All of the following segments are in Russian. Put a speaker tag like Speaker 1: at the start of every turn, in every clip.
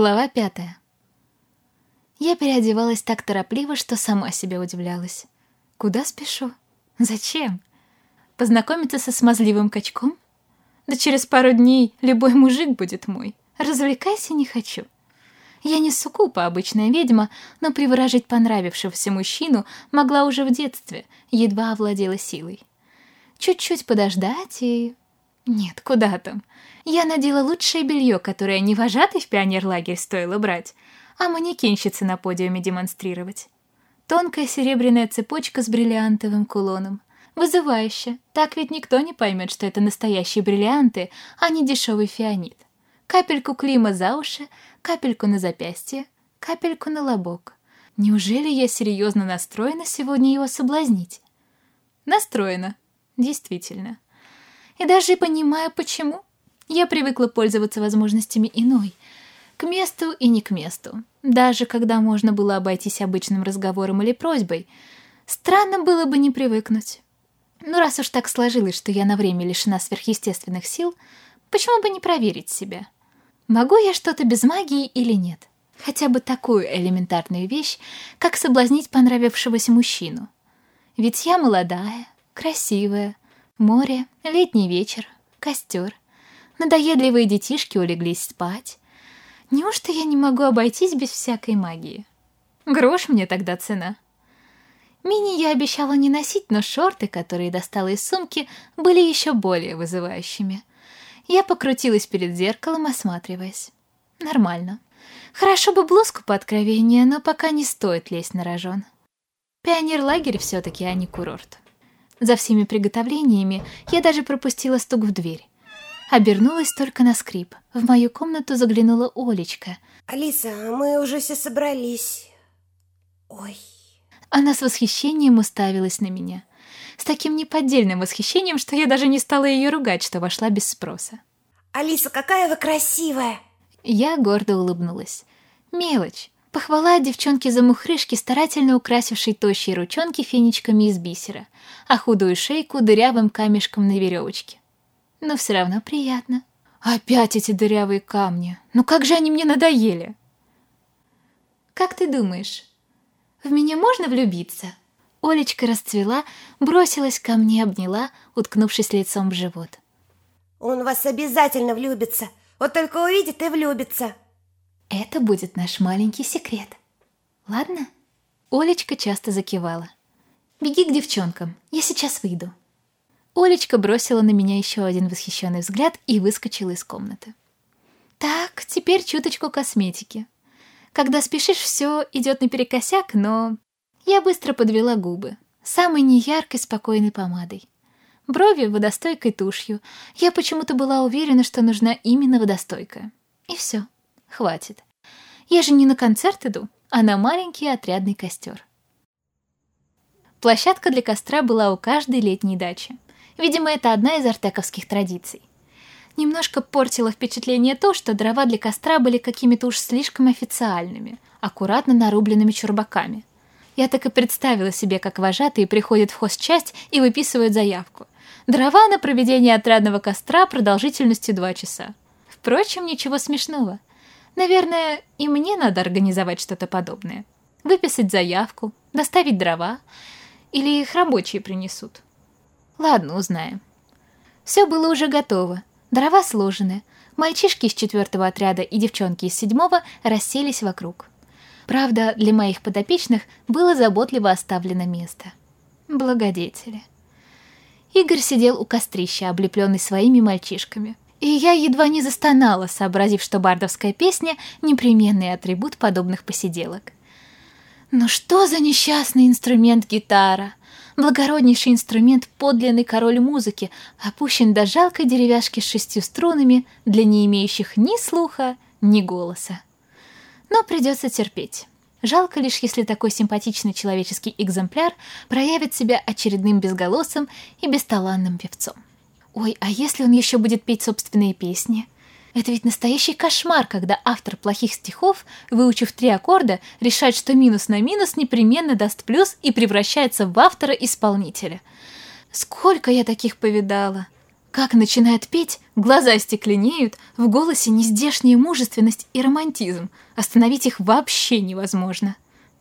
Speaker 1: Глава пятая. Я переодевалась так торопливо, что сама себе удивлялась. Куда спешу? Зачем? Познакомиться со смазливым качком? Да через пару дней любой мужик будет мой. Развлекайся не хочу. Я не сукупа, обычная ведьма, но приворожить понравившегося мужчину могла уже в детстве, едва овладела силой. Чуть-чуть подождать и... Нет, куда там. Я надела лучшее белье, которое не вожатый в пионерлагерь стоило брать, а манекенщицы на подиуме демонстрировать. Тонкая серебряная цепочка с бриллиантовым кулоном. Вызывающе. Так ведь никто не поймет, что это настоящие бриллианты, а не дешевый фианит. Капельку клима за уши, капельку на запястье, капельку на лобок. Неужели я серьезно настроена сегодня его соблазнить? Настроена. Действительно. И даже понимаю, почему. Я привыкла пользоваться возможностями иной. К месту и не к месту. Даже когда можно было обойтись обычным разговором или просьбой. Странно было бы не привыкнуть. Ну, раз уж так сложилось, что я на время лишена сверхъестественных сил, почему бы не проверить себя? Могу я что-то без магии или нет? Хотя бы такую элементарную вещь, как соблазнить понравившегося мужчину. Ведь я молодая, красивая, море, летний вечер, костер. Надоедливые детишки улеглись спать. Неужто я не могу обойтись без всякой магии? Грош мне тогда цена. Мини я обещала не носить, но шорты, которые достала из сумки, были еще более вызывающими. Я покрутилась перед зеркалом, осматриваясь. Нормально. Хорошо бы блузку по откровению, но пока не стоит лезть на рожон. Пионер-лагерь все-таки, а не курорт. За всеми приготовлениями я даже пропустила стук в дверь. Обернулась только на скрип. В мою комнату заглянула Олечка.
Speaker 2: «Алиса, мы уже все собрались. Ой...»
Speaker 1: Она с восхищением уставилась на меня. С таким неподдельным восхищением, что я даже не стала ее ругать, что вошла без спроса.
Speaker 2: «Алиса, какая вы красивая!»
Speaker 1: Я гордо улыбнулась. Мелочь. Похвала девчонки-замухрышки, старательно украсившей тощие ручонки фенечками из бисера, а худую шейку дырявым камешком на веревочке но все равно приятно. Опять эти дырявые камни. Ну как же они мне надоели? Как ты думаешь, в меня можно влюбиться? Олечка расцвела, бросилась ко мне, обняла, уткнувшись лицом в живот.
Speaker 2: Он вас обязательно влюбится. Вот только увидит и влюбится.
Speaker 1: Это будет наш маленький секрет. Ладно? Олечка часто закивала. Беги к девчонкам, я сейчас выйду. Олечка бросила на меня еще один восхищенный взгляд и выскочила из комнаты. Так, теперь чуточку косметики. Когда спешишь, все идет наперекосяк, но... Я быстро подвела губы. Самой неяркой, спокойной помадой. Брови водостойкой тушью. Я почему-то была уверена, что нужна именно водостойкая. И все. Хватит. Я же не на концерт иду, а на маленький отрядный костер. Площадка для костра была у каждой летней дачи. Видимо, это одна из артековских традиций. Немножко портило впечатление то, что дрова для костра были какими-то уж слишком официальными, аккуратно нарубленными чурбаками. Я так и представила себе, как вожатые приходят в хозчасть и выписывают заявку. Дрова на проведение отрядного костра продолжительностью два часа. Впрочем, ничего смешного. Наверное, и мне надо организовать что-то подобное. Выписать заявку, доставить дрова, или их рабочие принесут. Ладно, узнаем. Все было уже готово. Дрова сложены. Мальчишки из четвертого отряда и девчонки из седьмого расселись вокруг. Правда, для моих подопечных было заботливо оставлено место. Благодетели. Игорь сидел у кострища, облепленный своими мальчишками. И я едва не застонала, сообразив, что бардовская песня — непременный атрибут подобных посиделок. Но что за несчастный инструмент гитара? Благороднейший инструмент, подлинный король музыки, опущен до жалкой деревяшки с шестью струнами для не имеющих ни слуха, ни голоса. Но придется терпеть. Жалко лишь, если такой симпатичный человеческий экземпляр проявит себя очередным безголосым и бесталанным певцом. Ой, а если он еще будет петь собственные песни? Это ведь настоящий кошмар, когда автор плохих стихов, выучив три аккорда, решает, что минус на минус непременно даст плюс и превращается в автора-исполнителя. Сколько я таких повидала! Как начинает петь, глаза стекленеют, в голосе нездешняя мужественность и романтизм. Остановить их вообще невозможно.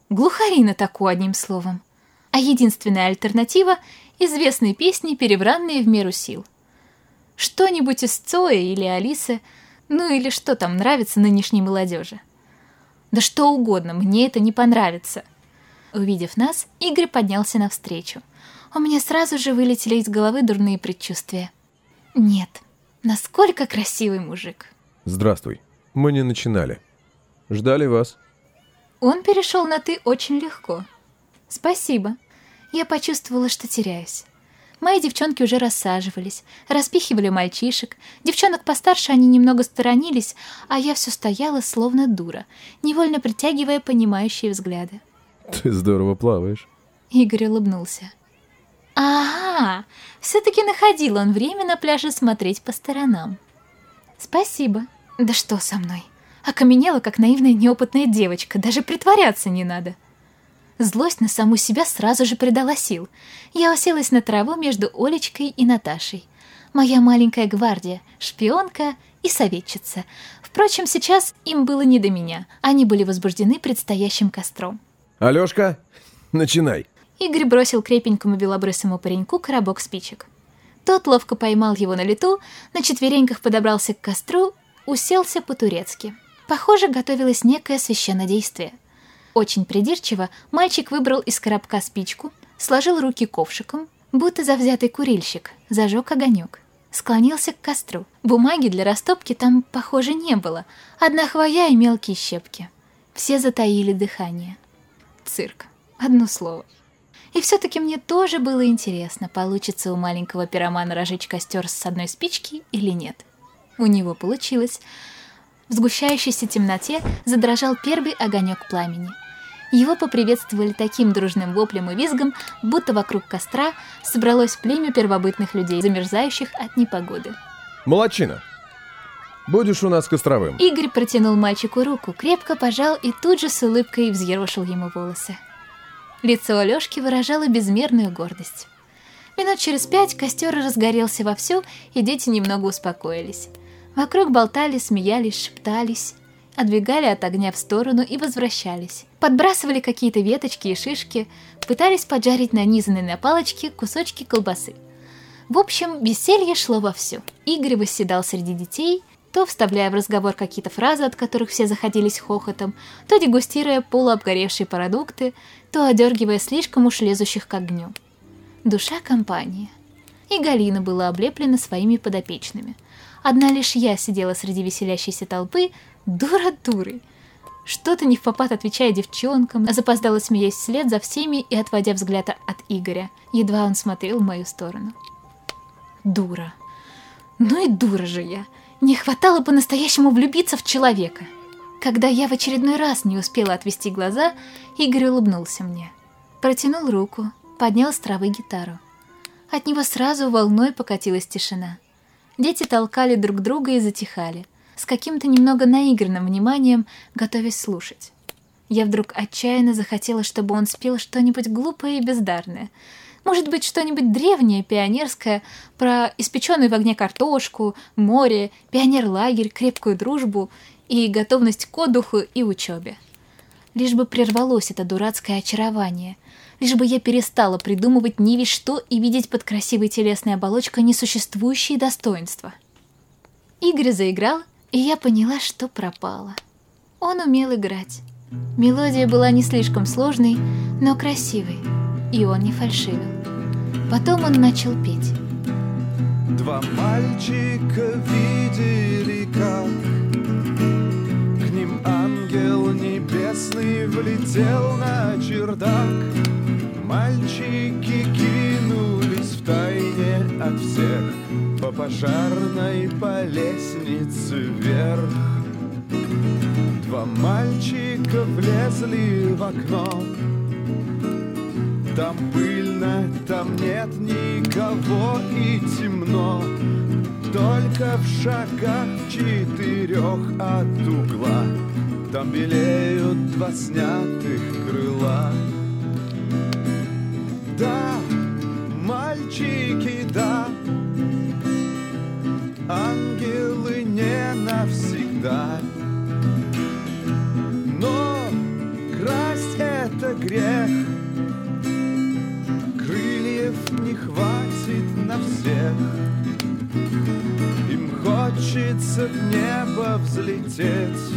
Speaker 1: Глухарина такую одним словом. А единственная альтернатива — известные песни, перевранные в меру сил. Что-нибудь из Цоя или Алисы, ну или что там нравится нынешней молодежи. Да что угодно, мне это не понравится. Увидев нас, Игорь поднялся навстречу. У меня сразу же вылетели из головы дурные предчувствия. Нет, насколько красивый мужик.
Speaker 3: Здравствуй. Мы не начинали. Ждали вас.
Speaker 1: Он перешел на «ты» очень легко. Спасибо. Я почувствовала, что теряюсь. Мои девчонки уже рассаживались, распихивали мальчишек. Девчонок постарше они немного сторонились, а я все стояла, словно дура, невольно притягивая понимающие взгляды.
Speaker 3: Ты здорово плаваешь.
Speaker 1: Игорь улыбнулся. Ага, все-таки находил он время на пляже смотреть по сторонам. Спасибо. Да что со мной? Окаменела, как наивная неопытная девочка, даже притворяться не надо. Злость на саму себя сразу же придала сил. Я уселась на траву между Олечкой и Наташей. Моя маленькая гвардия, шпионка и советчица. Впрочем, сейчас им было не до меня. Они были возбуждены предстоящим костром.
Speaker 3: Алешка, начинай.
Speaker 1: Игорь бросил крепенькому белобрысому пареньку коробок спичек. Тот ловко поймал его на лету, на четвереньках подобрался к костру, уселся по-турецки. Похоже, готовилось некое священнодействие. Очень придирчиво мальчик выбрал из коробка спичку, сложил руки ковшиком, будто завзятый курильщик, зажег огонек. Склонился к костру. Бумаги для растопки там, похоже, не было. Одна хвоя и мелкие щепки. Все затаили дыхание. Цирк. Одно слово. И все-таки мне тоже было интересно, получится у маленького пиромана разжечь костер с одной спички или нет. У него получилось. В сгущающейся темноте задрожал первый огонек пламени. Его поприветствовали таким дружным воплем и визгом, будто вокруг костра собралось племя первобытных людей, замерзающих от непогоды.
Speaker 3: Молодчина. Будешь у нас костровым.
Speaker 1: Игорь протянул мальчику руку, крепко пожал и тут же с улыбкой взъерошил ему волосы. Лицо Алешки выражало безмерную гордость. Минут через пять костер разгорелся вовсю, и дети немного успокоились. Вокруг болтали, смеялись, шептались, отбегали от огня в сторону и возвращались. Подбрасывали какие-то веточки и шишки, пытались поджарить нанизанные на палочки кусочки колбасы. В общем, веселье шло вовсю. Игорь восседал среди детей, то вставляя в разговор какие-то фразы, от которых все заходились хохотом, то дегустируя полуобгоревшие продукты, то одергивая слишком уж лезущих к огню. Душа компании. И Галина была облеплена своими подопечными – Одна лишь я сидела среди веселящейся толпы, дура дурой. Что-то не в попад отвечая девчонкам, запоздала смеясь вслед за всеми и отводя взгляд от Игоря. Едва он смотрел в мою сторону. Дура. Ну и дура же я. Не хватало по-настоящему влюбиться в человека. Когда я в очередной раз не успела отвести глаза, Игорь улыбнулся мне. Протянул руку, поднял с травы гитару. От него сразу волной покатилась тишина. Дети толкали друг друга и затихали, с каким-то немного наигранным вниманием, готовясь слушать. Я вдруг отчаянно захотела, чтобы он спел что-нибудь глупое и бездарное. Может быть, что-нибудь древнее, пионерское, про испеченную в огне картошку, море, пионер-лагерь, крепкую дружбу и готовность к отдыху и учебе. Лишь бы прервалось это дурацкое очарование — лишь бы я перестала придумывать ни весь что и видеть под красивой телесной оболочкой несуществующие достоинства. Игорь заиграл, и я поняла, что пропала. Он умел играть. Мелодия была не слишком сложной, но красивой, и он не фальшивил. Потом он начал петь.
Speaker 4: Два мальчика видели, как К ним ангел небесный влетел на чердак Мальчики кинулись в тайне от всех По пожарной по лестнице вверх. Два мальчика влезли в окно. Там пыльно, там нет никого и темно. Только в шагах четырех от угла Там белеют два снятых крыла да, мальчики, да, ангелы не навсегда. Но красть это грех, крыльев не хватит на всех. Им хочется в небо взлететь,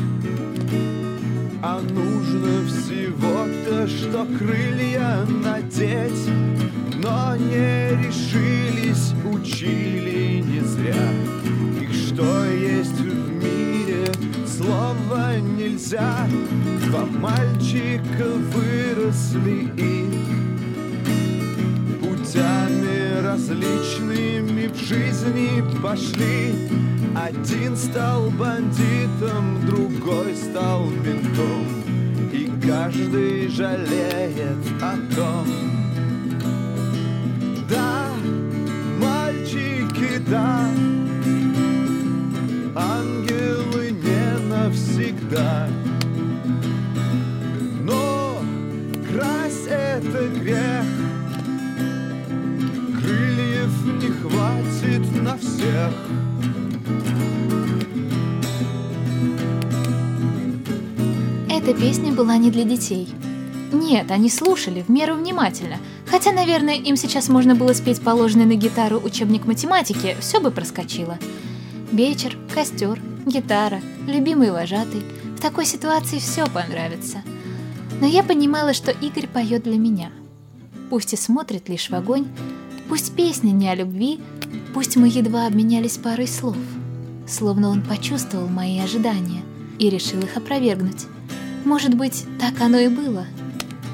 Speaker 4: а нужно всего всего-то, что крылья надеть Но не решились, учили не зря. Их что есть в мире, слова нельзя. Два мальчика выросли и путями различными в жизни пошли. Один стал бандитом, другой стал ментом, каждый жалеет о том.
Speaker 1: Не для детей. Нет, они слушали в меру внимательно, хотя, наверное, им сейчас можно было спеть положенный на гитару учебник математики, все бы проскочило. Вечер, костер, гитара, любимый вожатый. В такой ситуации все понравится. Но я понимала, что Игорь поет для меня. Пусть и смотрит лишь в огонь, пусть песня не о любви, пусть мы едва обменялись парой слов. Словно он почувствовал мои ожидания и решил их опровергнуть. Может быть, так оно и было.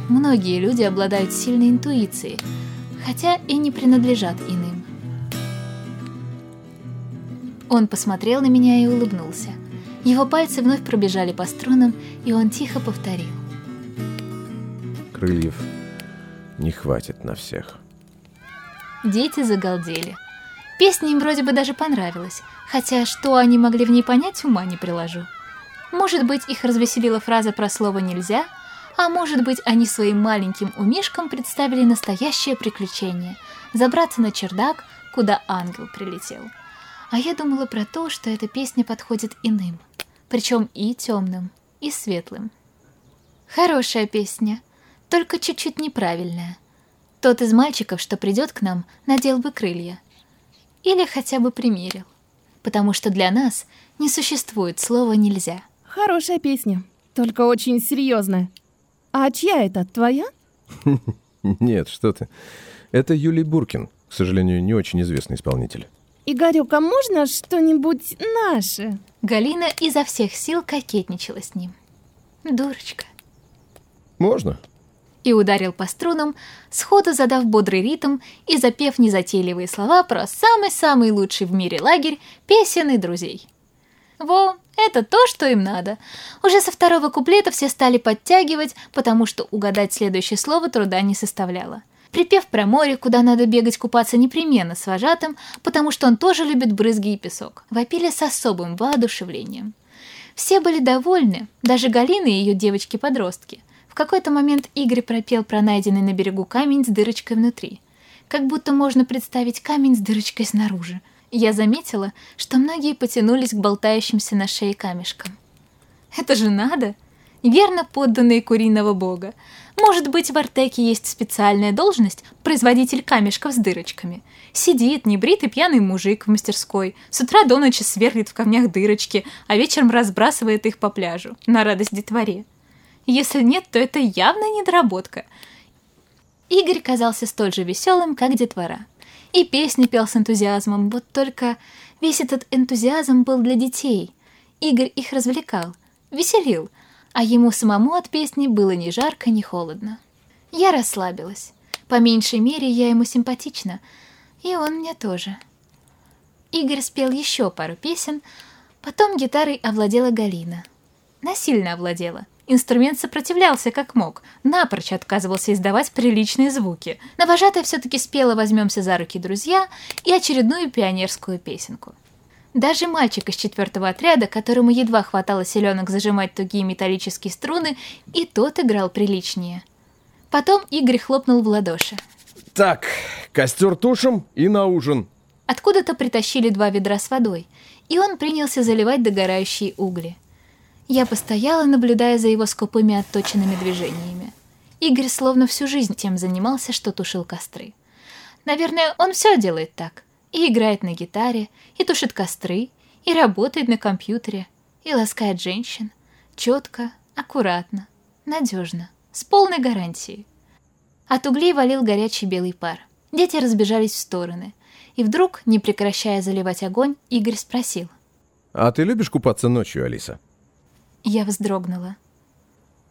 Speaker 1: Многие люди обладают сильной интуицией, хотя и не принадлежат иным. Он посмотрел на меня и улыбнулся. Его пальцы вновь пробежали по струнам, и он тихо повторил.
Speaker 3: Крыльев не хватит на всех.
Speaker 1: Дети загалдели. Песня им вроде бы даже понравилась, хотя что они могли в ней понять, ума не приложу. Может быть, их развеселила фраза про слово «нельзя», а может быть, они своим маленьким умишкам представили настоящее приключение – забраться на чердак, куда ангел прилетел. А я думала про то, что эта песня подходит иным, причем и темным, и светлым. Хорошая песня, только чуть-чуть неправильная. Тот из мальчиков, что придет к нам, надел бы крылья. Или хотя бы примерил. Потому что для нас не существует слова «нельзя».
Speaker 5: Хорошая песня, только очень серьезная. А чья это, твоя?
Speaker 3: Нет, что ты. Это Юлий Буркин, к сожалению, не очень известный исполнитель.
Speaker 5: Игорек, а можно что-нибудь наше?
Speaker 1: Галина изо всех сил кокетничала с ним. Дурочка.
Speaker 3: Можно?
Speaker 1: И ударил по струнам, сходу задав бодрый ритм и запев незатейливые слова про самый-самый лучший в мире лагерь песен и друзей. Во, это то, что им надо. Уже со второго куплета все стали подтягивать, потому что угадать следующее слово труда не составляло. Припев про море, куда надо бегать купаться непременно с вожатым, потому что он тоже любит брызги и песок, вопили с особым воодушевлением. Все были довольны, даже Галина и ее девочки-подростки. В какой-то момент Игорь пропел про найденный на берегу камень с дырочкой внутри. Как будто можно представить камень с дырочкой снаружи. Я заметила, что многие потянулись к болтающимся на шее камешкам. Это же надо! Верно подданные куриного бога. Может быть, в Артеке есть специальная должность – производитель камешков с дырочками. Сидит небритый пьяный мужик в мастерской, с утра до ночи сверлит в камнях дырочки, а вечером разбрасывает их по пляжу, на радость детворе. Если нет, то это явно недоработка. Игорь казался столь же веселым, как детвора. И песни пел с энтузиазмом, вот только весь этот энтузиазм был для детей. Игорь их развлекал, веселил, а ему самому от песни было ни жарко, ни холодно. Я расслабилась. По меньшей мере, я ему симпатична, и он мне тоже. Игорь спел еще пару песен, потом гитарой овладела Галина. Насильно овладела. Инструмент сопротивлялся как мог, напрочь отказывался издавать приличные звуки. Но вожатая все-таки спела «Возьмемся за руки, друзья» и очередную пионерскую песенку. Даже мальчик из четвертого отряда, которому едва хватало селенок зажимать тугие металлические струны, и тот играл приличнее. Потом Игорь хлопнул в ладоши.
Speaker 3: Так, костер тушим и на ужин.
Speaker 1: Откуда-то притащили два ведра с водой, и он принялся заливать догорающие угли. Я постояла, наблюдая за его скупыми отточенными движениями. Игорь словно всю жизнь тем занимался, что тушил костры. Наверное, он все делает так. И играет на гитаре, и тушит костры, и работает на компьютере, и ласкает женщин. Четко, аккуратно, надежно, с полной гарантией. От углей валил горячий белый пар. Дети разбежались в стороны. И вдруг, не прекращая заливать огонь, Игорь спросил.
Speaker 3: А ты любишь купаться ночью, Алиса?
Speaker 1: Я вздрогнула.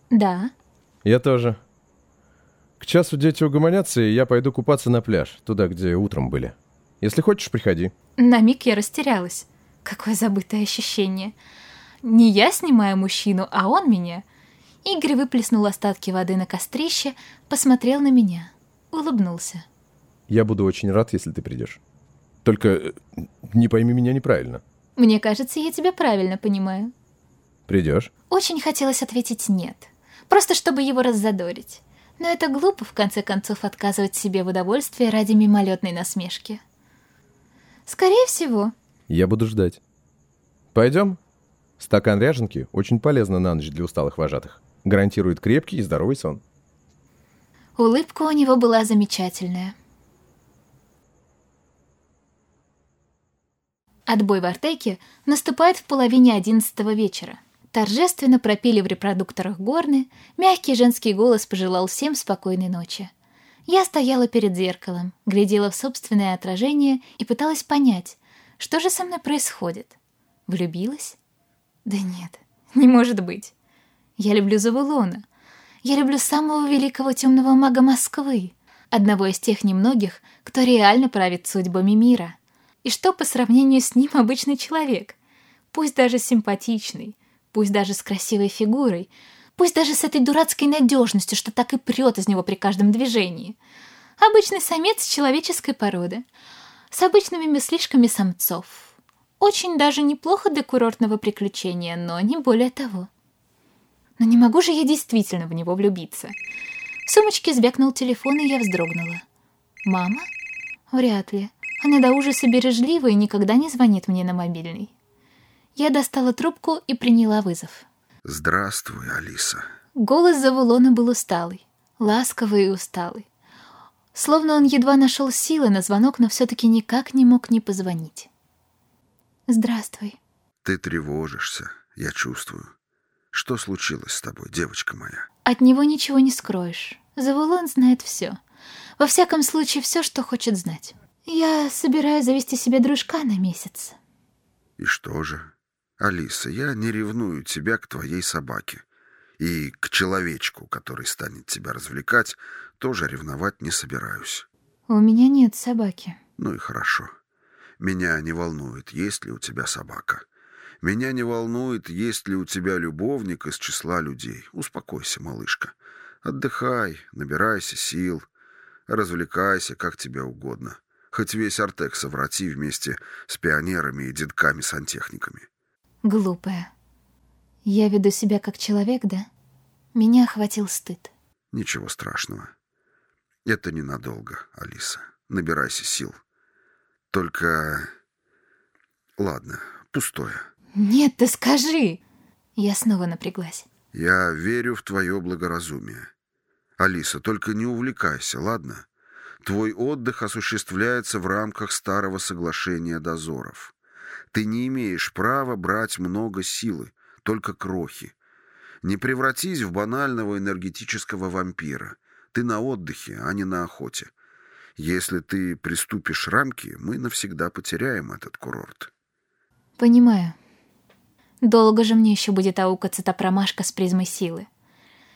Speaker 1: Да.
Speaker 3: Я тоже. К часу дети угомонятся, и я пойду купаться на пляж, туда, где утром были. Если хочешь, приходи.
Speaker 1: На миг я растерялась. Какое забытое ощущение. Не я снимаю мужчину, а он меня. Игорь выплеснул остатки воды на кострище, посмотрел на меня, улыбнулся.
Speaker 3: Я буду очень рад, если ты придешь. Только э, не пойми меня неправильно.
Speaker 1: Мне кажется, я тебя правильно понимаю.
Speaker 3: Придешь?
Speaker 1: Очень хотелось ответить «нет». Просто чтобы его раззадорить. Но это глупо, в конце концов, отказывать себе в удовольствии ради мимолетной насмешки. Скорее всего.
Speaker 3: Я буду ждать. Пойдем? Стакан ряженки очень полезно на ночь для усталых вожатых. Гарантирует крепкий и здоровый сон.
Speaker 1: Улыбка у него была замечательная. Отбой в Артеке наступает в половине одиннадцатого вечера. Торжественно пропели в репродукторах горны, мягкий женский голос пожелал всем спокойной ночи. Я стояла перед зеркалом, глядела в собственное отражение и пыталась понять, что же со мной происходит. Влюбилась? Да нет, не может быть. Я люблю Завулона. Я люблю самого великого темного мага Москвы, одного из тех немногих, кто реально правит судьбами мира. И что по сравнению с ним обычный человек? Пусть даже симпатичный, пусть даже с красивой фигурой, пусть даже с этой дурацкой надежностью, что так и прет из него при каждом движении. Обычный самец человеческой породы, с обычными мыслишками самцов. Очень даже неплохо для курортного приключения, но не более того. Но не могу же я действительно в него влюбиться. В сумочке звякнул телефон, и я вздрогнула. «Мама? Вряд ли. Она до ужаса бережлива и никогда не звонит мне на мобильный. Я достала трубку и приняла вызов.
Speaker 6: «Здравствуй, Алиса».
Speaker 1: Голос Завулона был усталый, ласковый и усталый. Словно он едва нашел силы на звонок, но все-таки никак не мог не позвонить. «Здравствуй».
Speaker 6: «Ты тревожишься, я чувствую. Что случилось с тобой, девочка моя?»
Speaker 1: От него ничего не скроешь. Завулон знает все. Во всяком случае, все, что хочет знать. Я собираюсь завести себе дружка на месяц.
Speaker 6: И что же? Алиса, я не ревную тебя к твоей собаке. И к человечку, который станет тебя развлекать, тоже ревновать не собираюсь.
Speaker 1: У меня нет собаки.
Speaker 6: Ну и хорошо. Меня не волнует, есть ли у тебя собака. Меня не волнует, есть ли у тебя любовник из числа людей. Успокойся, малышка. Отдыхай, набирайся сил, развлекайся, как тебе угодно. Хоть весь Артек соврати вместе с пионерами и детками-сантехниками.
Speaker 1: Глупая. Я веду себя как человек, да? Меня охватил стыд.
Speaker 6: Ничего страшного. Это ненадолго, Алиса. Набирайся сил. Только... Ладно, пустое.
Speaker 1: Нет, ты скажи. Я снова напряглась.
Speaker 6: Я верю в твое благоразумие. Алиса, только не увлекайся, ладно? Твой отдых осуществляется в рамках старого соглашения дозоров. Ты не имеешь права брать много силы, только крохи. Не превратись в банального энергетического вампира. Ты на отдыхе, а не на охоте. Если ты приступишь рамки, мы навсегда потеряем этот курорт.
Speaker 1: Понимаю. Долго же мне еще будет аукаться та промашка с призмой силы.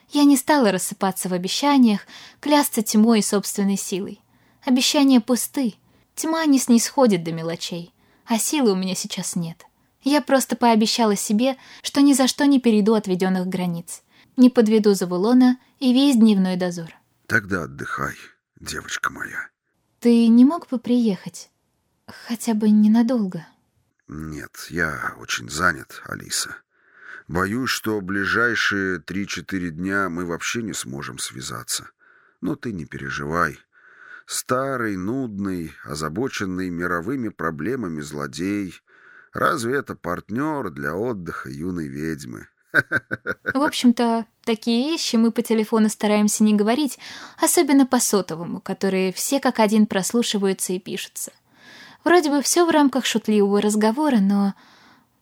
Speaker 1: Я не стала рассыпаться в обещаниях, клясться тьмой и собственной силой. Обещания пусты. Тьма не снисходит до мелочей а силы у меня сейчас нет. Я просто пообещала себе, что ни за что не перейду отведенных границ, не подведу Завулона и весь дневной дозор.
Speaker 6: Тогда отдыхай, девочка моя.
Speaker 1: Ты не мог бы приехать? Хотя бы ненадолго.
Speaker 6: Нет, я очень занят, Алиса. Боюсь, что ближайшие три-четыре дня мы вообще не сможем связаться. Но ты не переживай. Старый, нудный, озабоченный мировыми проблемами злодей. Разве это партнер для отдыха юной ведьмы?
Speaker 1: В общем-то, такие вещи мы по телефону стараемся не говорить, особенно по сотовому, которые все как один прослушиваются и пишутся. Вроде бы все в рамках шутливого разговора, но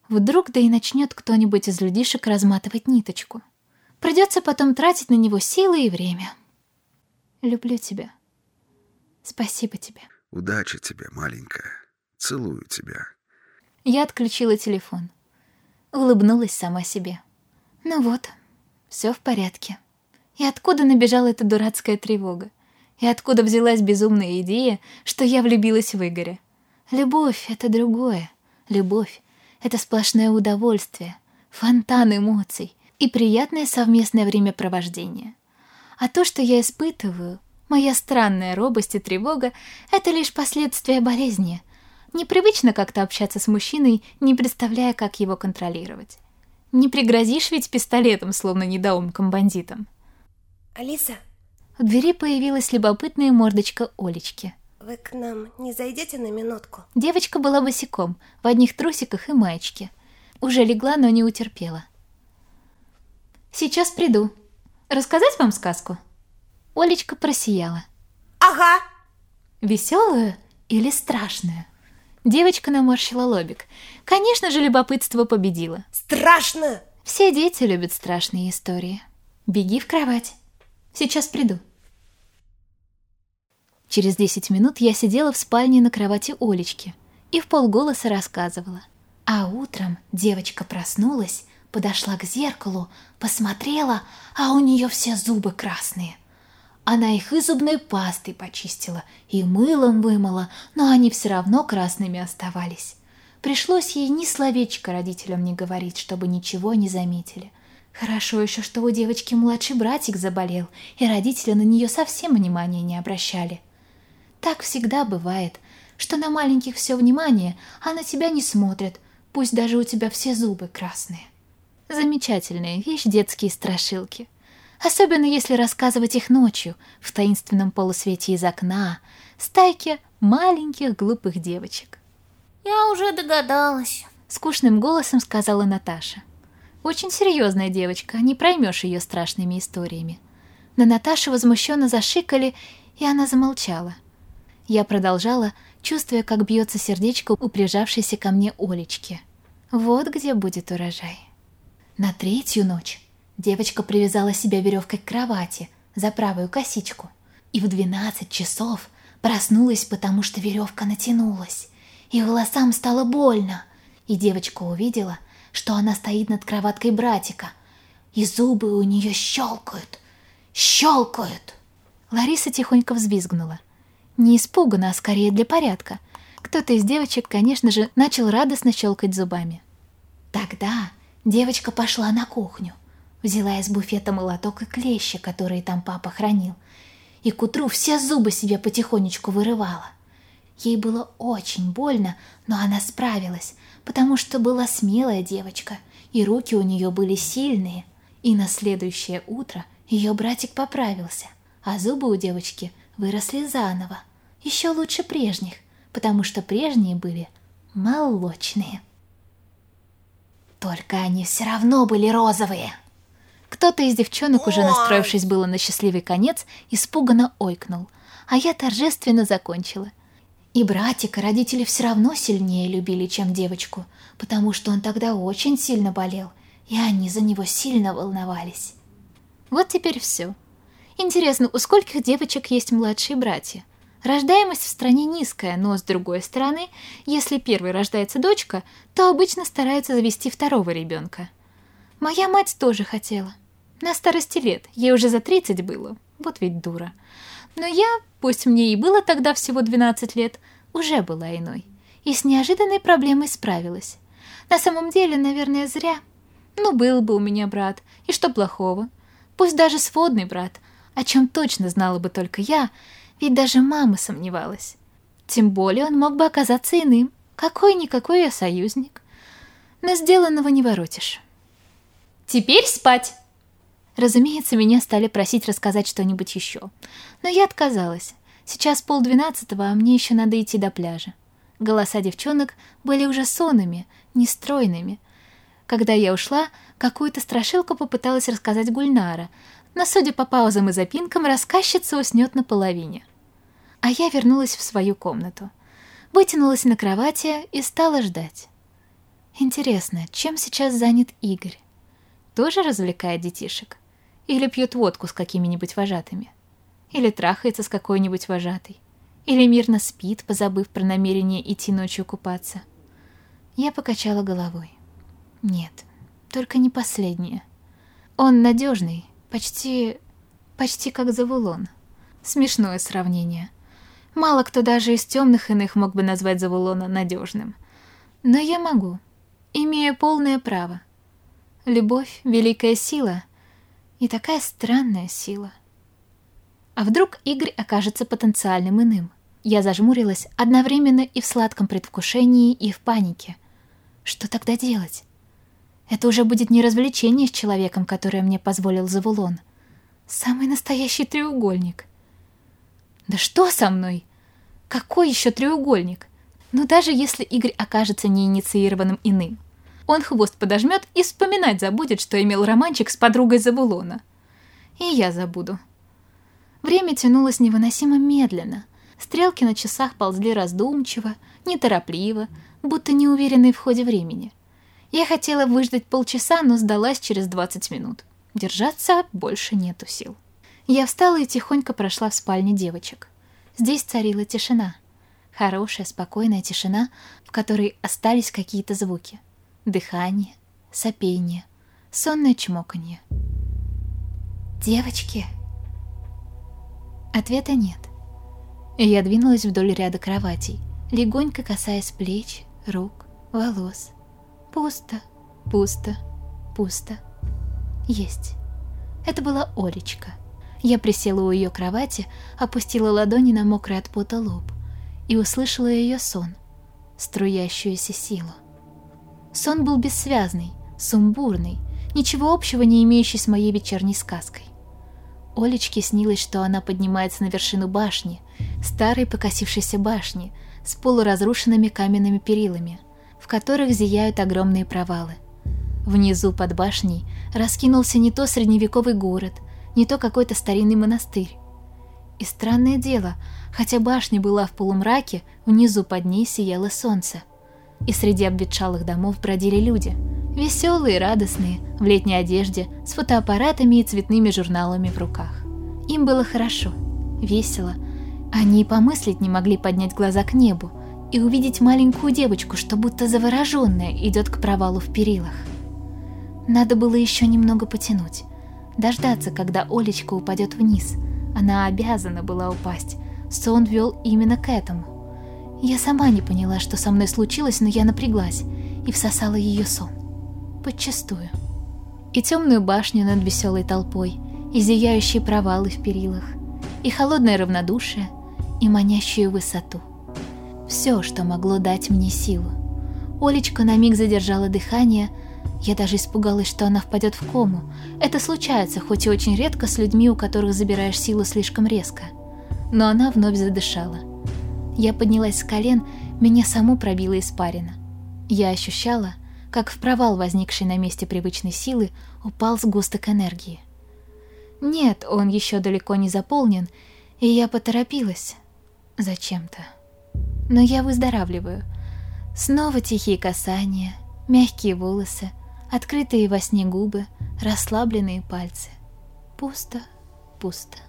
Speaker 1: вдруг да и начнет кто-нибудь из людишек разматывать ниточку. Придется потом тратить на него силы и время. Люблю тебя. Спасибо тебе.
Speaker 6: Удачи тебе, маленькая. Целую тебя.
Speaker 1: Я отключила телефон. Улыбнулась сама себе. Ну вот, все в порядке. И откуда набежала эта дурацкая тревога? И откуда взялась безумная идея, что я влюбилась в Игоря? Любовь — это другое. Любовь — это сплошное удовольствие, фонтан эмоций и приятное совместное времяпровождение. А то, что я испытываю, моя странная робость и тревога — это лишь последствия болезни. Непривычно как-то общаться с мужчиной, не представляя, как его контролировать. Не пригрозишь ведь пистолетом, словно недоумком бандитом.
Speaker 2: Алиса,
Speaker 1: В двери появилась любопытная мордочка Олечки.
Speaker 2: вы к нам не зайдете на минутку?
Speaker 1: Девочка была босиком, в одних трусиках и маечке. Уже легла, но не утерпела. «Сейчас приду. Рассказать вам сказку?» Олечка просияла.
Speaker 2: Ага.
Speaker 1: Веселую или страшную? Девочка наморщила лобик. Конечно же, любопытство победило.
Speaker 2: Страшно.
Speaker 1: Все дети любят страшные истории. Беги в кровать. Сейчас приду. Через 10 минут я сидела в спальне на кровати Олечки и в полголоса рассказывала. А утром девочка проснулась, подошла к зеркалу, посмотрела, а у нее все зубы красные. Она их и зубной пастой почистила, и мылом вымыла, но они все равно красными оставались. Пришлось ей ни словечко родителям не говорить, чтобы ничего не заметили. Хорошо еще, что у девочки младший братик заболел, и родители на нее совсем внимания не обращали. Так всегда бывает, что на маленьких все внимание, а на тебя не смотрят, пусть даже у тебя все зубы красные. Замечательная вещь детские страшилки. Особенно если рассказывать их ночью, в таинственном полусвете из окна, стайке маленьких глупых девочек.
Speaker 7: Я уже догадалась.
Speaker 1: Скучным голосом сказала Наташа. Очень серьезная девочка, не проймешь ее страшными историями. На Наташу возмущенно зашикали, и она замолчала. Я продолжала, чувствуя, как бьется сердечко у прижавшейся ко мне Олечки. Вот где будет урожай. На третью ночь девочка привязала себя веревкой к кровати за правую косичку и в 12 часов проснулась, потому что веревка натянулась, и волосам стало больно, и девочка увидела, что она стоит над кроваткой братика, и зубы у нее щелкают, щелкают. Лариса тихонько взвизгнула. Не испуганно, а скорее для порядка. Кто-то из девочек, конечно же, начал радостно щелкать зубами. Тогда девочка пошла на кухню, взяла из буфета молоток и клещи, которые там папа хранил, и к утру все зубы себе потихонечку вырывала. Ей было очень больно, но она справилась, потому что была смелая девочка, и руки у нее были сильные. И на следующее утро ее братик поправился, а зубы у девочки выросли заново, еще лучше прежних, потому что прежние были молочные. Только они все равно были розовые. Кто-то из девчонок, уже настроившись было на счастливый конец, испуганно ойкнул, а я торжественно закончила. И братика родители все равно сильнее любили, чем девочку, потому что он тогда очень сильно болел, и они за него сильно волновались. Вот теперь все. Интересно, у скольких девочек есть младшие братья? Рождаемость в стране низкая, но, с другой стороны, если первой рождается дочка, то обычно стараются завести второго ребенка. Моя мать тоже хотела. На старости лет, ей уже за 30 было, вот ведь дура. Но я, пусть мне и было тогда всего 12 лет, уже была иной. И с неожиданной проблемой справилась. На самом деле, наверное, зря. Ну, был бы у меня брат, и что плохого? Пусть даже сводный брат, о чем точно знала бы только я, ведь даже мама сомневалась. Тем более он мог бы оказаться иным. Какой-никакой я союзник. Но сделанного не воротишь. «Теперь спать!» Разумеется, меня стали просить рассказать что-нибудь еще. Но я отказалась. Сейчас полдвенадцатого, а мне еще надо идти до пляжа. Голоса девчонок были уже сонными, нестройными. Когда я ушла, Какую-то страшилку попыталась рассказать Гульнара, но, судя по паузам и запинкам, рассказчица уснет наполовине. А я вернулась в свою комнату, вытянулась на кровати и стала ждать. Интересно, чем сейчас занят Игорь? Тоже развлекает детишек? Или пьет водку с какими-нибудь вожатыми? Или трахается с какой-нибудь вожатой? Или мирно спит, позабыв про намерение идти ночью купаться? Я покачала головой. Нет, только не последнее. Он надежный, почти... почти как Завулон. Смешное сравнение. Мало кто даже из темных иных мог бы назвать Завулона надежным. Но я могу. Имею полное право. Любовь — великая сила. И такая странная сила. А вдруг Игорь окажется потенциальным иным? Я зажмурилась одновременно и в сладком предвкушении, и в панике. Что тогда делать? Это уже будет не развлечение с человеком, которое мне позволил Завулон. Самый настоящий треугольник. Да что со мной? Какой еще треугольник? Но даже если Игорь окажется неинициированным иным, он хвост подожмет и вспоминать забудет, что имел романчик с подругой Завулона. И я забуду. Время тянулось невыносимо медленно. Стрелки на часах ползли раздумчиво, неторопливо, будто неуверенные в ходе времени. Я хотела выждать полчаса, но сдалась через 20 минут. Держаться больше нету сил. Я встала и тихонько прошла в спальне девочек. Здесь царила тишина. Хорошая, спокойная тишина, в которой остались какие-то звуки. Дыхание, сопение, сонное чмоканье. «Девочки!» Ответа нет. Я двинулась вдоль ряда кроватей, легонько касаясь плеч, рук, волос. Пусто, пусто, пусто. Есть. Это была Олечка. Я присела у ее кровати, опустила ладони на мокрый от пота лоб и услышала ее сон, струящуюся силу. Сон был бессвязный, сумбурный, ничего общего не имеющий с моей вечерней сказкой. Олечке снилось, что она поднимается на вершину башни, старой покосившейся башни, с полуразрушенными каменными перилами – в которых зияют огромные провалы. Внизу под башней раскинулся не то средневековый город, не то какой-то старинный монастырь. И странное дело, хотя башня была в полумраке, внизу под ней сияло солнце. И среди обветшалых домов бродили люди, веселые, радостные, в летней одежде, с фотоаппаратами и цветными журналами в руках. Им было хорошо, весело. Они и помыслить не могли поднять глаза к небу, и увидеть маленькую девочку, что будто завороженная идет к провалу в перилах. Надо было еще немного потянуть, дождаться, когда Олечка упадет вниз. Она обязана была упасть. Сон вел именно к этому. Я сама не поняла, что со мной случилось, но я напряглась и всосала ее сон. Подчастую. И темную башню над веселой толпой, и зияющие провалы в перилах, и холодное равнодушие, и манящую высоту. Все, что могло дать мне силу. Олечка на миг задержала дыхание. Я даже испугалась, что она впадет в кому. Это случается, хоть и очень редко, с людьми, у которых забираешь силу слишком резко. Но она вновь задышала. Я поднялась с колен, меня саму пробило испарина. Я ощущала, как в провал, возникший на месте привычной силы, упал сгусток энергии. Нет, он еще далеко не заполнен, и я поторопилась. Зачем-то но я выздоравливаю. Снова тихие касания, мягкие волосы, открытые во сне губы, расслабленные пальцы. Пусто, пусто.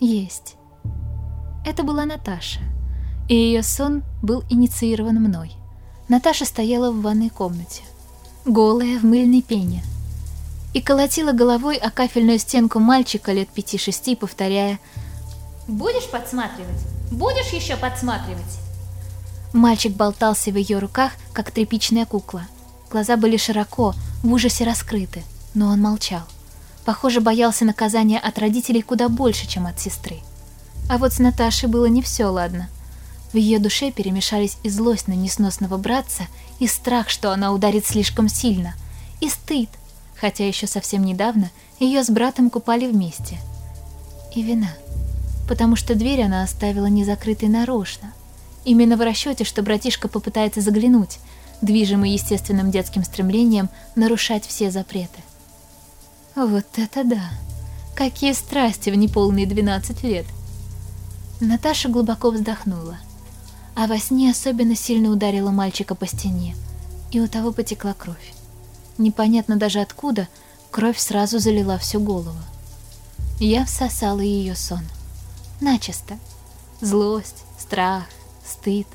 Speaker 1: Есть. Это была Наташа, и ее сон был инициирован мной. Наташа стояла в ванной комнате, голая в мыльной пене, и колотила головой о кафельную стенку мальчика лет пяти-шести, повторяя «Будешь подсматривать? Будешь еще подсматривать?» Мальчик болтался в ее руках, как тряпичная кукла. Глаза были широко, в ужасе раскрыты, но он молчал. Похоже, боялся наказания от родителей куда больше, чем от сестры. А вот с Наташей было не все ладно. В ее душе перемешались и злость на несносного братца, и страх, что она ударит слишком сильно, и стыд, хотя еще совсем недавно ее с братом купали вместе. И вина, потому что дверь она оставила незакрытой нарочно – Именно в расчете, что братишка попытается заглянуть, движимый естественным детским стремлением нарушать все запреты. Вот это да! Какие страсти в неполные 12 лет! Наташа глубоко вздохнула, а во сне особенно сильно ударила мальчика по стене, и у того потекла кровь. Непонятно даже откуда, кровь сразу залила всю голову. Я всосала ее сон. Начисто. Злость, страх, стыд,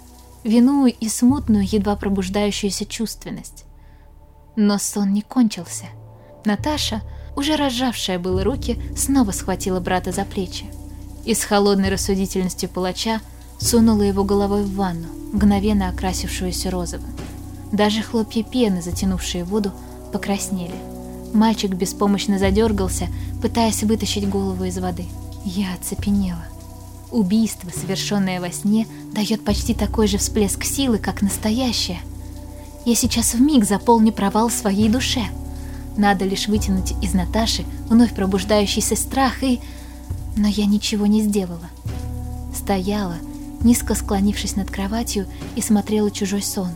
Speaker 1: вину и смутную, едва пробуждающуюся чувственность. Но сон не кончился. Наташа, уже разжавшая было руки, снова схватила брата за плечи и с холодной рассудительностью палача сунула его головой в ванну, мгновенно окрасившуюся розовым. Даже хлопья пены, затянувшие воду, покраснели. Мальчик беспомощно задергался, пытаясь вытащить голову из воды. Я оцепенела. Убийство, совершенное во сне, дает почти такой же всплеск силы, как настоящее. Я сейчас в миг заполню провал в своей душе. Надо лишь вытянуть из Наташи вновь пробуждающийся страх и... Но я ничего не сделала. Стояла, низко склонившись над кроватью и смотрела чужой сон.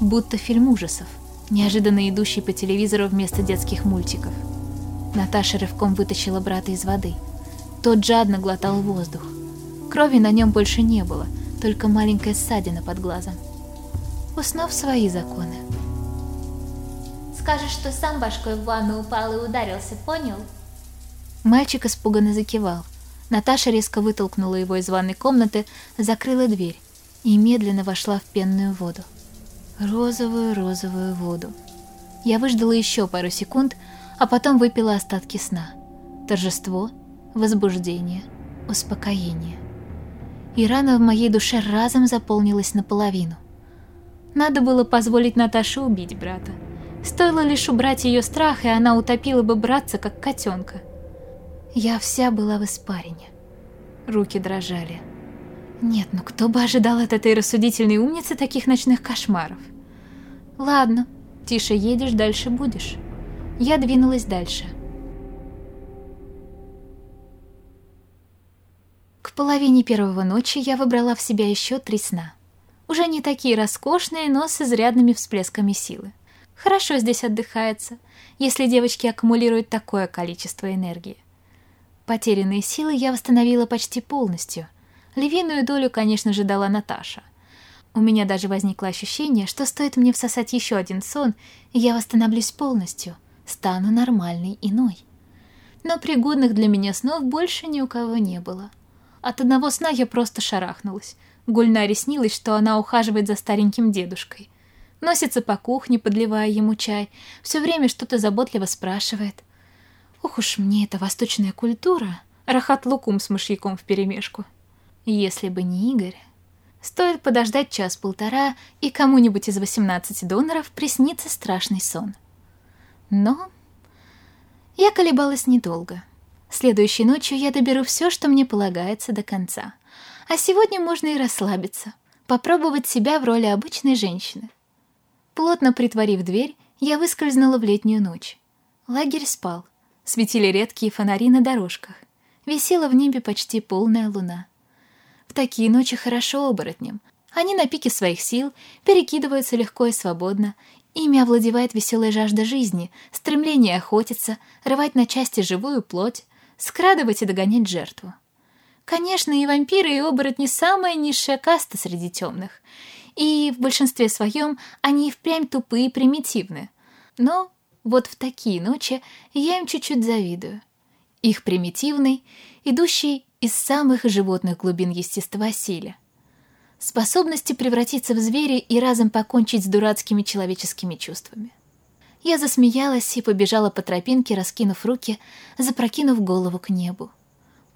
Speaker 1: Будто фильм ужасов неожиданно идущий по телевизору вместо детских мультиков. Наташа рывком вытащила брата из воды. Тот жадно глотал воздух. Крови на нем больше не было, только маленькая ссадина под глазом. Уснув свои законы.
Speaker 7: Скажешь, что сам башкой в ванну упал и ударился, понял?
Speaker 1: Мальчик испуганно закивал. Наташа резко вытолкнула его из ванной комнаты, закрыла дверь и медленно вошла в пенную воду розовую-розовую воду. Я выждала еще пару секунд, а потом выпила остатки сна. Торжество, возбуждение, успокоение. И рана в моей душе разом заполнилась наполовину. Надо было позволить Наташе убить брата. Стоило лишь убрать ее страх, и она утопила бы братца, как котенка. Я вся была в испарине. Руки дрожали. Нет, ну кто бы ожидал от этой рассудительной умницы таких ночных кошмаров? Ладно, тише едешь, дальше будешь. Я двинулась дальше. К половине первого ночи я выбрала в себя еще три сна. Уже не такие роскошные, но с изрядными всплесками силы. Хорошо здесь отдыхается, если девочки аккумулируют такое количество энергии. Потерянные силы я восстановила почти полностью – Львиную долю, конечно же, дала Наташа. У меня даже возникло ощущение, что стоит мне всосать еще один сон, и я восстановлюсь полностью, стану нормальной иной. Но пригодных для меня снов больше ни у кого не было. От одного сна я просто шарахнулась. Гульнаре снилось, что она ухаживает за стареньким дедушкой. Носится по кухне, подливая ему чай, все время что-то заботливо спрашивает. Ох уж мне эта восточная культура, рахат лукум с мышьяком вперемешку. Если бы не Игорь... Стоит подождать час-полтора, и кому-нибудь из 18 доноров приснится страшный сон. Но я колебалась недолго. Следующей ночью я доберу все, что мне полагается до конца. А сегодня можно и расслабиться, попробовать себя в роли обычной женщины. Плотно притворив дверь, я выскользнула в летнюю ночь. Лагерь спал. Светили редкие фонари на дорожках. Висела в небе почти полная луна. В такие ночи хорошо оборотням. Они на пике своих сил, перекидываются легко и свободно. Ими овладевает веселая жажда жизни, стремление охотиться, рвать на части живую плоть, скрадывать и догонять жертву. Конечно, и вампиры, и оборотни — самая низшая каста среди темных. И в большинстве своем они и впрямь тупые и примитивны. Но вот в такие ночи я им чуть-чуть завидую. Их примитивный, идущий из самых животных глубин естества силе. Способности превратиться в зверя и разом покончить с дурацкими человеческими чувствами. Я засмеялась и побежала по тропинке, раскинув руки, запрокинув голову к небу.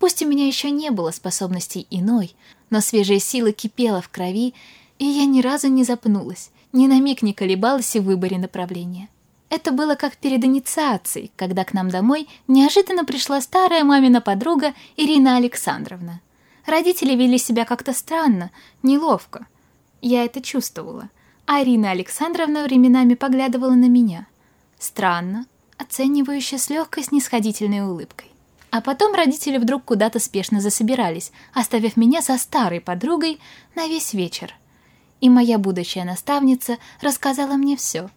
Speaker 1: Пусть у меня еще не было способностей иной, но свежая сила кипела в крови, и я ни разу не запнулась, ни на миг не колебалась в выборе направления. Это было как перед инициацией, когда к нам домой неожиданно пришла старая мамина подруга Ирина Александровна. Родители вели себя как-то странно, неловко. Я это чувствовала. А Ирина Александровна временами поглядывала на меня. Странно, оценивающе с легкой снисходительной улыбкой. А потом родители вдруг куда-то спешно засобирались, оставив меня со старой подругой на весь вечер. И моя будущая наставница рассказала мне все.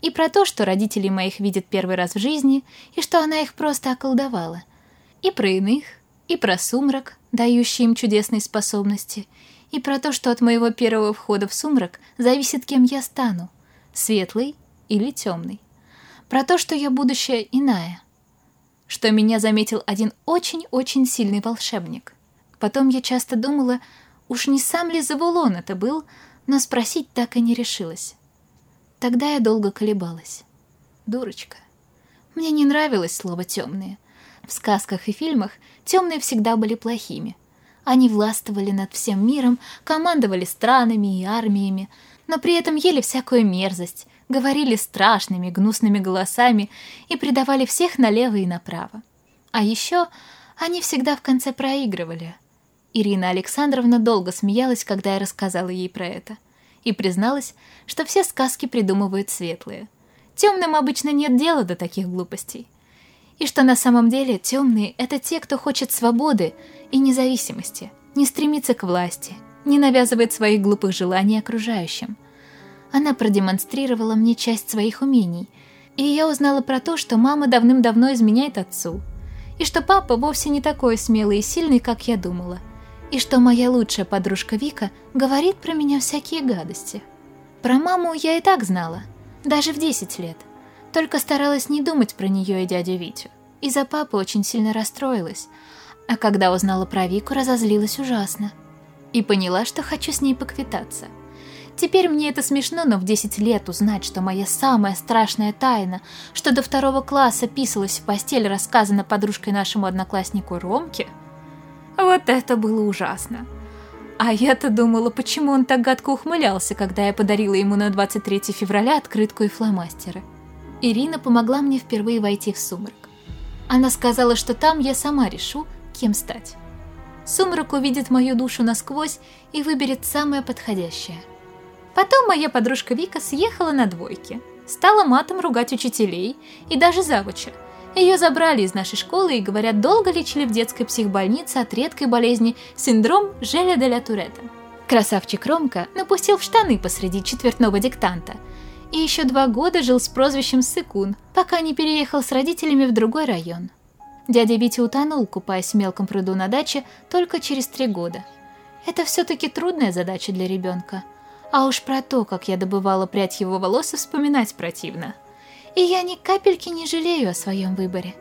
Speaker 1: И про то, что родители моих видят первый раз в жизни, и что она их просто околдовала. И про иных, и про сумрак, дающий им чудесные способности, и про то, что от моего первого входа в сумрак зависит, кем я стану, светлый или темный. Про то, что я будущая иная. Что меня заметил один очень-очень сильный волшебник. Потом я часто думала, уж не сам ли Завулон это был, но спросить так и не решилась. Тогда я долго колебалась. Дурочка. Мне не нравилось слово «темные». В сказках и фильмах темные всегда были плохими. Они властвовали над всем миром, командовали странами и армиями, но при этом ели всякую мерзость, говорили страшными, гнусными голосами и предавали всех налево и направо. А еще они всегда в конце проигрывали — Ирина Александровна долго смеялась, когда я рассказала ей про это. И призналась, что все сказки придумывают светлые. Темным обычно нет дела до таких глупостей. И что на самом деле темные — это те, кто хочет свободы и независимости, не стремится к власти, не навязывает своих глупых желаний окружающим. Она продемонстрировала мне часть своих умений, и я узнала про то, что мама давным-давно изменяет отцу, и что папа вовсе не такой смелый и сильный, как я думала, и что моя лучшая подружка Вика говорит про меня всякие гадости. Про маму я и так знала, даже в 10 лет, только старалась не думать про нее и дядю Витю. Из-за папы очень сильно расстроилась, а когда узнала про Вику, разозлилась ужасно. И поняла, что хочу с ней поквитаться. Теперь мне это смешно, но в 10 лет узнать, что моя самая страшная тайна, что до второго класса писалась в постель, рассказана подружкой нашему однокласснику Ромке – вот это было ужасно. А я-то думала, почему он так гадко ухмылялся, когда я подарила ему на 23 февраля открытку и фломастеры. Ирина помогла мне впервые войти в сумрак. Она сказала, что там я сама решу, кем стать. Сумрак увидит мою душу насквозь и выберет самое подходящее. Потом моя подружка Вика съехала на двойки, стала матом ругать учителей и даже завуча – ее забрали из нашей школы и, говорят, долго лечили в детской психбольнице от редкой болезни синдром Желя де ля Туретта. Красавчик Ромка напустил в штаны посреди четвертного диктанта и еще два года жил с прозвищем Сыкун, пока не переехал с родителями в другой район. Дядя Витя утонул, купаясь в мелком пруду на даче, только через три года. Это все-таки трудная задача для ребенка. А уж про то, как я добывала прядь его волос, вспоминать противно и я ни капельки не жалею о своем выборе.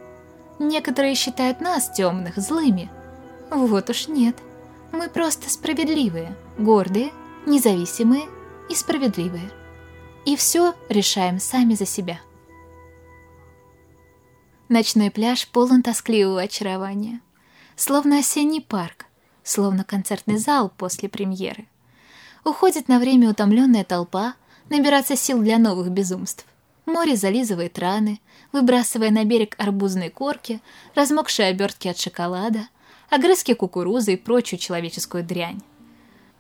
Speaker 1: Некоторые считают нас, темных, злыми. Вот уж нет. Мы просто справедливые, гордые, независимые и справедливые. И все решаем сами за себя. Ночной пляж полон тоскливого очарования. Словно осенний парк, словно концертный зал после премьеры. Уходит на время утомленная толпа, набираться сил для новых безумств. Море зализывает раны, выбрасывая на берег арбузные корки, размокшие обертки от шоколада, огрызки кукурузы и прочую человеческую дрянь.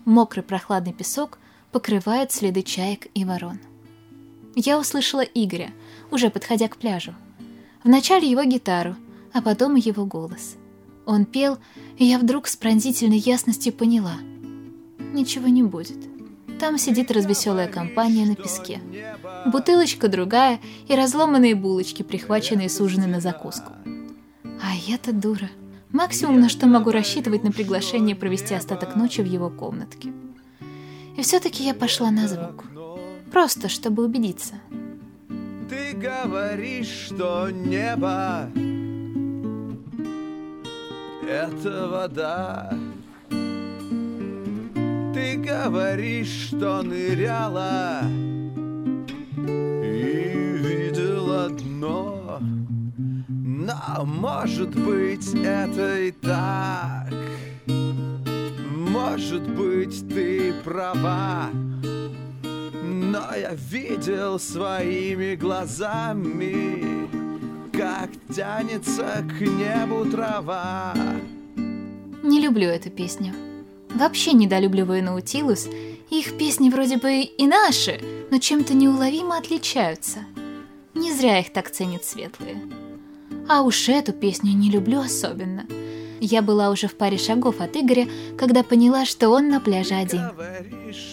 Speaker 1: Мокрый прохладный песок покрывает следы чаек и ворон. Я услышала Игоря, уже подходя к пляжу. Вначале его гитару, а потом его голос. Он пел, и я вдруг с пронзительной ясностью поняла. Ничего не будет. Там сидит развеселая компания на песке. Бутылочка другая и разломанные булочки, прихваченные с ужина на закуску. А я-то дура. Максимум, на что могу рассчитывать на приглашение провести остаток ночи в его комнатке. И все-таки я пошла на звук. Просто, чтобы убедиться.
Speaker 4: Ты говоришь, что небо — это вода. Ты говоришь, что ныряла и видела дно. Но, может быть, это и так. Может быть, ты права. Но я видел своими глазами, как тянется к небу трава.
Speaker 1: Не люблю эту песню. Вообще недолюбливаю Наутилус, их песни вроде бы и наши, но чем-то неуловимо отличаются. Не зря их так ценят светлые. А уж эту песню не люблю особенно. Я была уже в паре шагов от Игоря, когда поняла, что он на пляже один.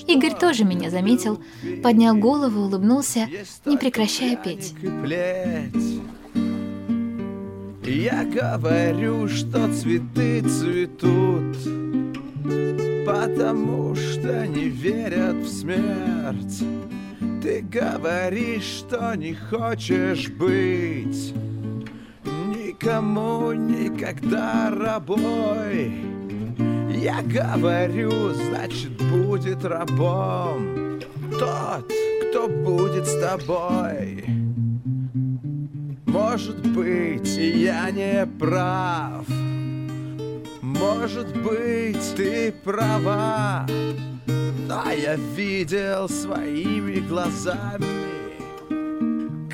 Speaker 1: Игорь тоже меня заметил, поднял голову, улыбнулся, не прекращая петь.
Speaker 4: Я говорю, что цветы цветут, потому что не верят в смерть. Ты говоришь, что не хочешь быть никому никогда рабой. Я говорю, значит, будет рабом тот, кто будет с тобой. Может быть, я не прав. Может быть, ты права. Но я видел своими глазами,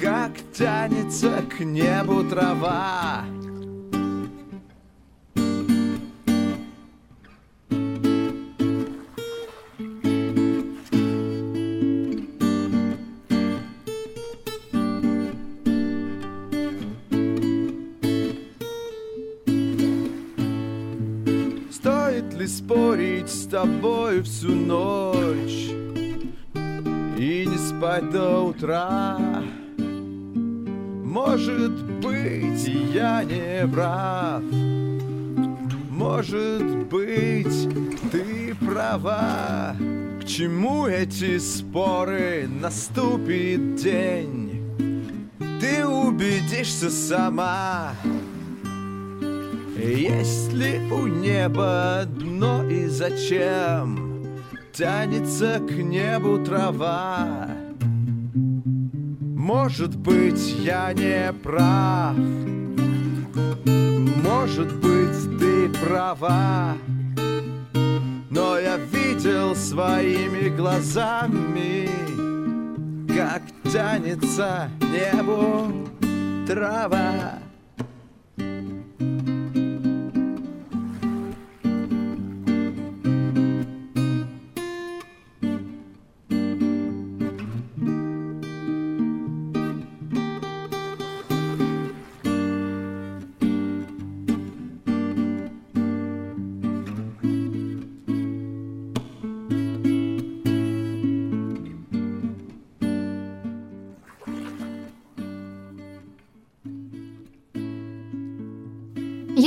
Speaker 4: как тянется к небу трава. Спорить с тобой всю ночь И не спать до утра. Может быть, я не прав. Может быть, ты права. К чему эти споры? Наступит день Ты убедишься сама есть ли у неба дно и зачем Тянется к небу трава? Может быть, я не прав? Может быть, ты права? Но я видел своими глазами Как тянется небу трава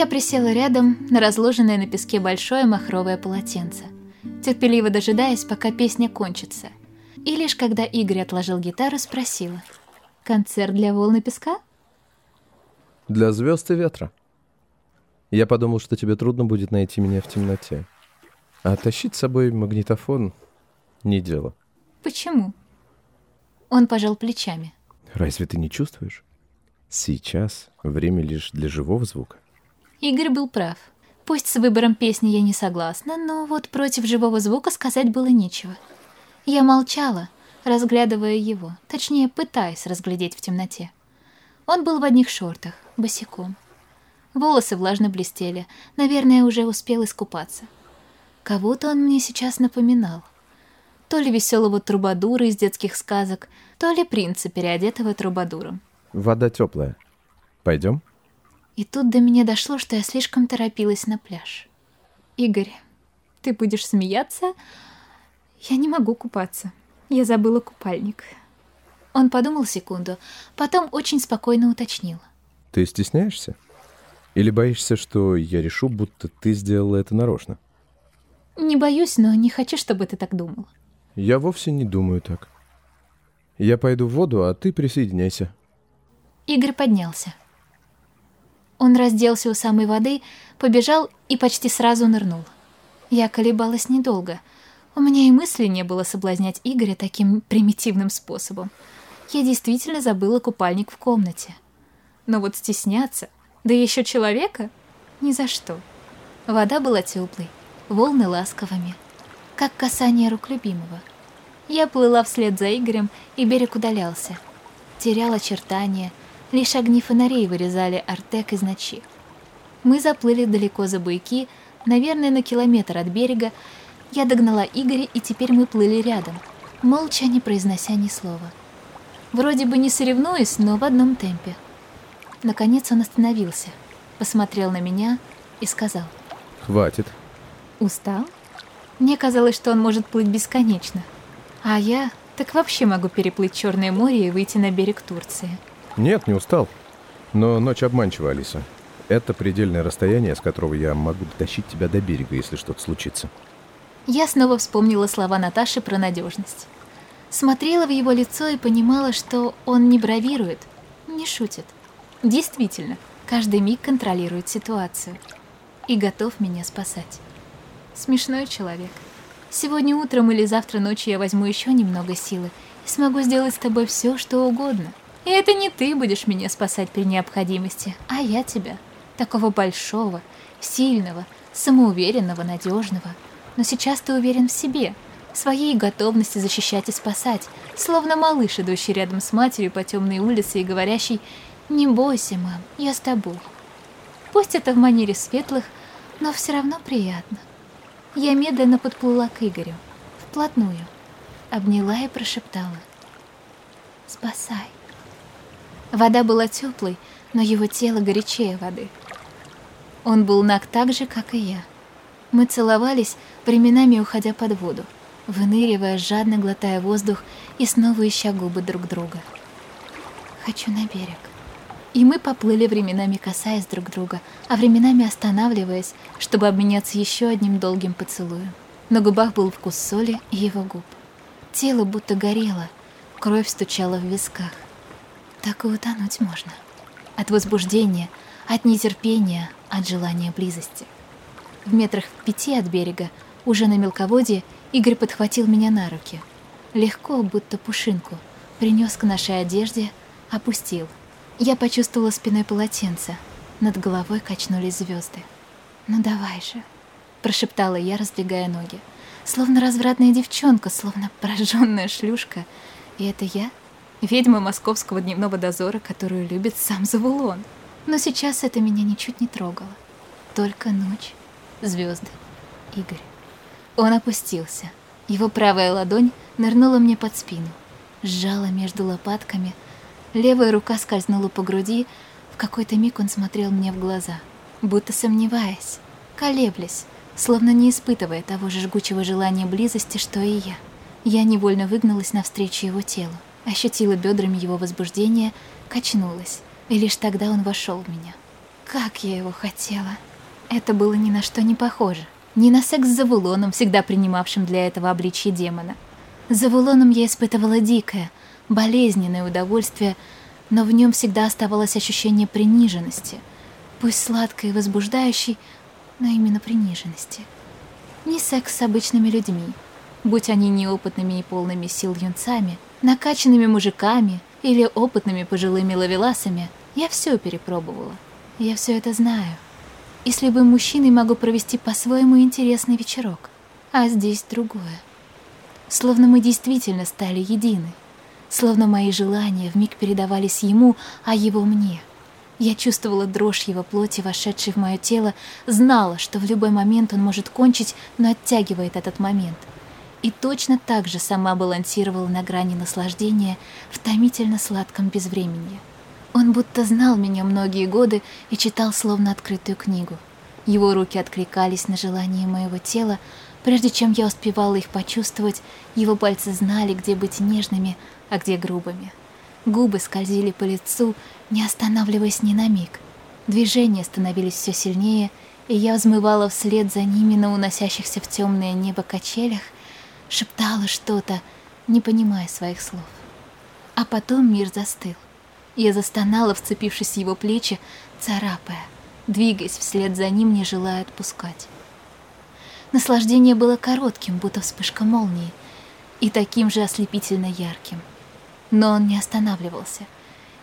Speaker 1: Я присела рядом на разложенное на песке большое махровое полотенце, терпеливо дожидаясь, пока песня кончится. И лишь когда Игорь отложил гитару, спросила. «Концерт для волны песка?»
Speaker 3: Для звезд и ветра. Я подумал, что тебе трудно будет найти меня в темноте. А тащить с собой магнитофон — не дело.
Speaker 1: «Почему?» Он пожал плечами.
Speaker 3: Разве ты не чувствуешь? Сейчас время лишь для живого звука.
Speaker 1: Игорь был прав. Пусть с выбором песни я не согласна, но вот против живого звука сказать было нечего. Я молчала, разглядывая его, точнее, пытаясь разглядеть в темноте. Он был в одних шортах, босиком. Волосы влажно блестели, наверное, уже успел искупаться. Кого-то он мне сейчас напоминал. То ли веселого трубадура из детских сказок, то ли принца, переодетого трубадуром.
Speaker 3: Вода теплая. Пойдем?
Speaker 1: И тут до меня дошло, что я слишком торопилась на пляж. «Игорь, ты будешь смеяться? Я не могу купаться. Я забыла купальник». Он подумал секунду, потом очень спокойно уточнил.
Speaker 3: Ты стесняешься? Или боишься, что я решу, будто ты сделала это нарочно?
Speaker 1: «Не боюсь, но не хочу, чтобы ты так думал».
Speaker 3: Я вовсе не думаю так. Я пойду в воду, а ты присоединяйся.
Speaker 1: Игорь поднялся. Он разделся у самой воды, побежал и почти сразу нырнул. Я колебалась недолго. У меня и мысли не было соблазнять Игоря таким примитивным способом. Я действительно забыла купальник в комнате. Но вот стесняться, да еще человека, ни за что. Вода была теплой, волны ласковыми, как касание рук любимого. Я плыла вслед за Игорем, и берег удалялся. Терял очертания, лишь огни фонарей вырезали Артек из ночи. Мы заплыли далеко за буйки, наверное, на километр от берега. Я догнала Игоря, и теперь мы плыли рядом, молча не произнося ни слова. Вроде бы не соревнуясь, но в одном темпе. Наконец он остановился, посмотрел на меня и сказал.
Speaker 3: Хватит.
Speaker 1: «Устал?» Мне казалось, что он может плыть бесконечно. А я так вообще могу переплыть Черное море и выйти на берег Турции.
Speaker 3: Нет, не устал. Но ночь обманчива, Алиса. Это предельное расстояние, с которого я могу дотащить тебя до берега, если что-то случится.
Speaker 1: Я снова вспомнила слова Наташи про надежность. Смотрела в его лицо и понимала, что он не бравирует, не шутит. Действительно, каждый миг контролирует ситуацию и готов меня спасать. Смешной человек. Сегодня утром или завтра ночью я возьму еще немного силы и смогу сделать с тобой все, что угодно. И это не ты будешь меня спасать при необходимости, а я тебя. Такого большого, сильного, самоуверенного, надежного. Но сейчас ты уверен в себе, в своей готовности защищать и спасать, словно малыш, идущий рядом с матерью по темной улице и говорящий «Не бойся, мам, я с тобой». Пусть это в манере светлых, но все равно приятно. Я медленно подплыла к Игорю, вплотную, обняла и прошептала «Спасай». Вода была теплой, но его тело горячее воды. Он был наг так же, как и я. Мы целовались, временами уходя под воду, выныривая, жадно глотая воздух и снова ища губы друг друга. «Хочу на берег». И мы поплыли временами касаясь друг друга, а временами останавливаясь, чтобы обменяться еще одним долгим поцелуем. На губах был вкус соли и его губ. Тело будто горело, кровь стучала в висках. Так и утонуть можно. От возбуждения, от нетерпения, от желания близости. В метрах в пяти от берега, уже на мелководье, Игорь подхватил меня на руки. Легко, будто пушинку, принес к нашей одежде, опустил — я почувствовала спиной полотенце. Над головой качнулись звезды. «Ну давай же», — прошептала я, раздвигая ноги. Словно развратная девчонка, словно пораженная шлюшка. И это я? Ведьма московского дневного дозора, которую любит сам Завулон. Но сейчас это меня ничуть не трогало. Только ночь, звезды, Игорь. Он опустился. Его правая ладонь нырнула мне под спину, сжала между лопатками — Левая рука скользнула по груди, в какой-то миг он смотрел мне в глаза, будто сомневаясь, колеблясь, словно не испытывая того же жгучего желания близости, что и я. Я невольно выгнулась навстречу его телу, ощутила бедрами его возбуждение, качнулась, и лишь тогда он вошел в меня. Как я его хотела! Это было ни на что не похоже. Ни на секс с Завулоном, всегда принимавшим для этого обличье демона. Завулоном я испытывала дикое — болезненное удовольствие, но в нем всегда оставалось ощущение приниженности, пусть сладкой и возбуждающей, но именно приниженности. Не секс с обычными людьми, будь они неопытными и полными сил юнцами, накачанными мужиками или опытными пожилыми ловеласами, я все перепробовала. Я все это знаю. И с любым мужчиной могу провести по-своему интересный вечерок. А здесь другое. Словно мы действительно стали едины словно мои желания вмиг передавались ему, а его мне. Я чувствовала дрожь его плоти, вошедшей в мое тело, знала, что в любой момент он может кончить, но оттягивает этот момент. И точно так же сама балансировала на грани наслаждения в томительно сладком безвременье. Он будто знал меня многие годы и читал словно открытую книгу. Его руки откликались на желание моего тела, прежде чем я успевала их почувствовать, его пальцы знали, где быть нежными, а где грубыми. Губы скользили по лицу, не останавливаясь ни на миг. Движения становились все сильнее, и я взмывала вслед за ними на уносящихся в темное небо качелях, шептала что-то, не понимая своих слов. А потом мир застыл. Я застонала, вцепившись в его плечи, царапая, двигаясь вслед за ним, не желая отпускать. Наслаждение было коротким, будто вспышка молнии, и таким же ослепительно ярким — но он не останавливался.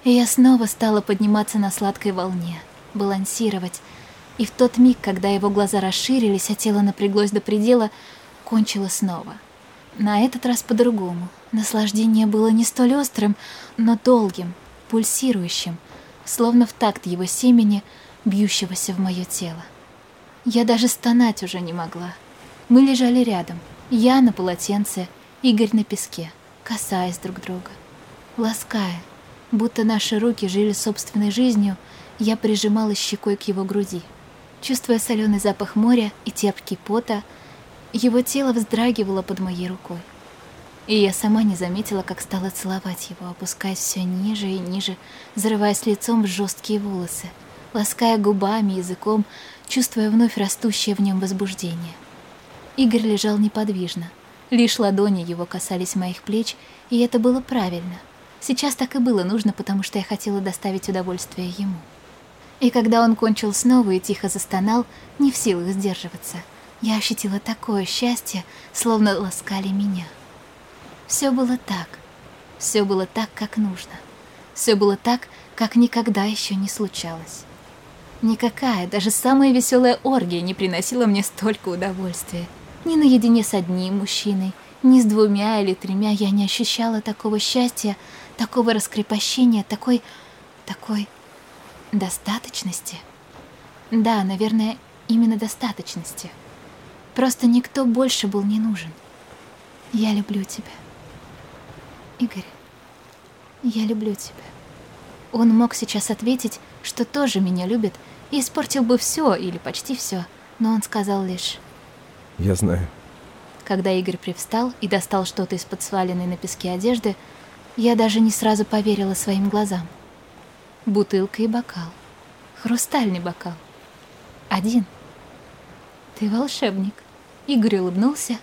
Speaker 1: И я снова стала подниматься на сладкой волне, балансировать. И в тот миг, когда его глаза расширились, а тело напряглось до предела, кончила снова. На этот раз по-другому. Наслаждение было не столь острым, но долгим, пульсирующим, словно в такт его семени, бьющегося в мое тело. Я даже стонать уже не могла. Мы лежали рядом, я на полотенце, Игорь на песке, касаясь друг друга лаская. Будто наши руки жили собственной жизнью, я прижималась щекой к его груди. Чувствуя соленый запах моря и терпкий пота, Его тело вздрагивало под моей рукой. И я сама не заметила, как стала целовать его, опускаясь все ниже и ниже, зарываясь лицом в жесткие волосы, лаская губами, языком, чувствуя вновь растущее в нем возбуждение. Игорь лежал неподвижно. Лишь ладони его касались моих плеч, и это было правильно. Сейчас так и было нужно, потому что я хотела доставить удовольствие ему. И когда он кончил снова и тихо застонал, не в силах сдерживаться, я ощутила такое счастье, словно ласкали меня. Все было так. Все было так, как нужно. Все было так, как никогда еще не случалось. Никакая, даже самая веселая оргия не приносила мне столько удовольствия. Ни наедине с одним мужчиной, ни с двумя или тремя я не ощущала такого счастья, такого раскрепощения, такой... такой... достаточности. Да, наверное, именно достаточности. Просто никто больше был не нужен. Я люблю тебя. Игорь, я люблю тебя. Он мог сейчас ответить, что тоже меня любит, и испортил бы все или почти все, но он сказал лишь
Speaker 3: Я знаю.
Speaker 1: Когда Игорь привстал и достал что-то из-под сваленной на песке одежды, я даже не сразу поверила своим глазам. Бутылка и бокал. Хрустальный бокал. Один. Ты волшебник. Игорь улыбнулся.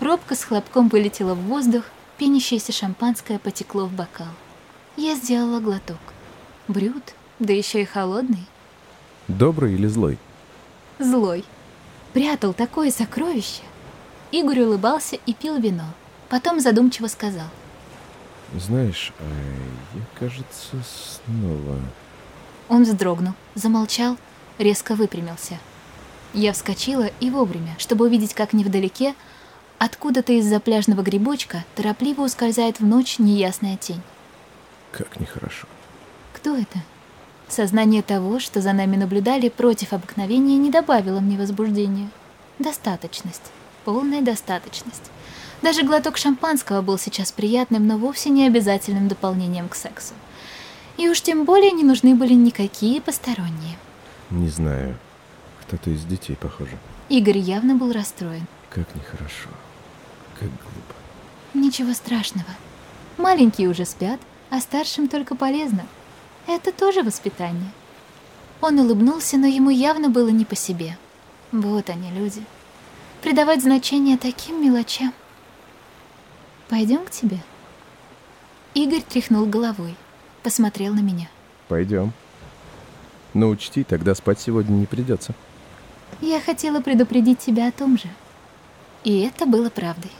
Speaker 1: Пробка с хлопком вылетела в воздух, пенящееся шампанское потекло в бокал. Я сделала глоток. Брют, да еще и холодный.
Speaker 3: Добрый или злой?
Speaker 1: Злой. Прятал такое сокровище. Игорь улыбался и пил вино. Потом задумчиво сказал.
Speaker 3: Знаешь, а я, кажется, снова...
Speaker 1: Он вздрогнул, замолчал, резко выпрямился. Я вскочила и вовремя, чтобы увидеть, как невдалеке, откуда-то из-за пляжного грибочка торопливо ускользает в ночь неясная тень.
Speaker 3: Как нехорошо.
Speaker 1: Кто это? Сознание того, что за нами наблюдали против обыкновения, не добавило мне возбуждения. Достаточность. Полная достаточность. Даже глоток шампанского был сейчас приятным, но вовсе не обязательным дополнением к сексу. И уж тем более не нужны были никакие посторонние.
Speaker 3: Не знаю. Кто-то из детей, похоже.
Speaker 1: Игорь явно был расстроен.
Speaker 3: Как нехорошо. Как глупо.
Speaker 1: Ничего страшного. Маленькие уже спят, а старшим только полезно. Это тоже воспитание. Он улыбнулся, но ему явно было не по себе. Вот они, люди. Придавать значение таким мелочам. Пойдем к тебе? Игорь тряхнул головой, посмотрел на меня.
Speaker 3: Пойдем. Но учти, тогда спать сегодня не придется.
Speaker 1: Я хотела предупредить тебя о том же. И это было правдой.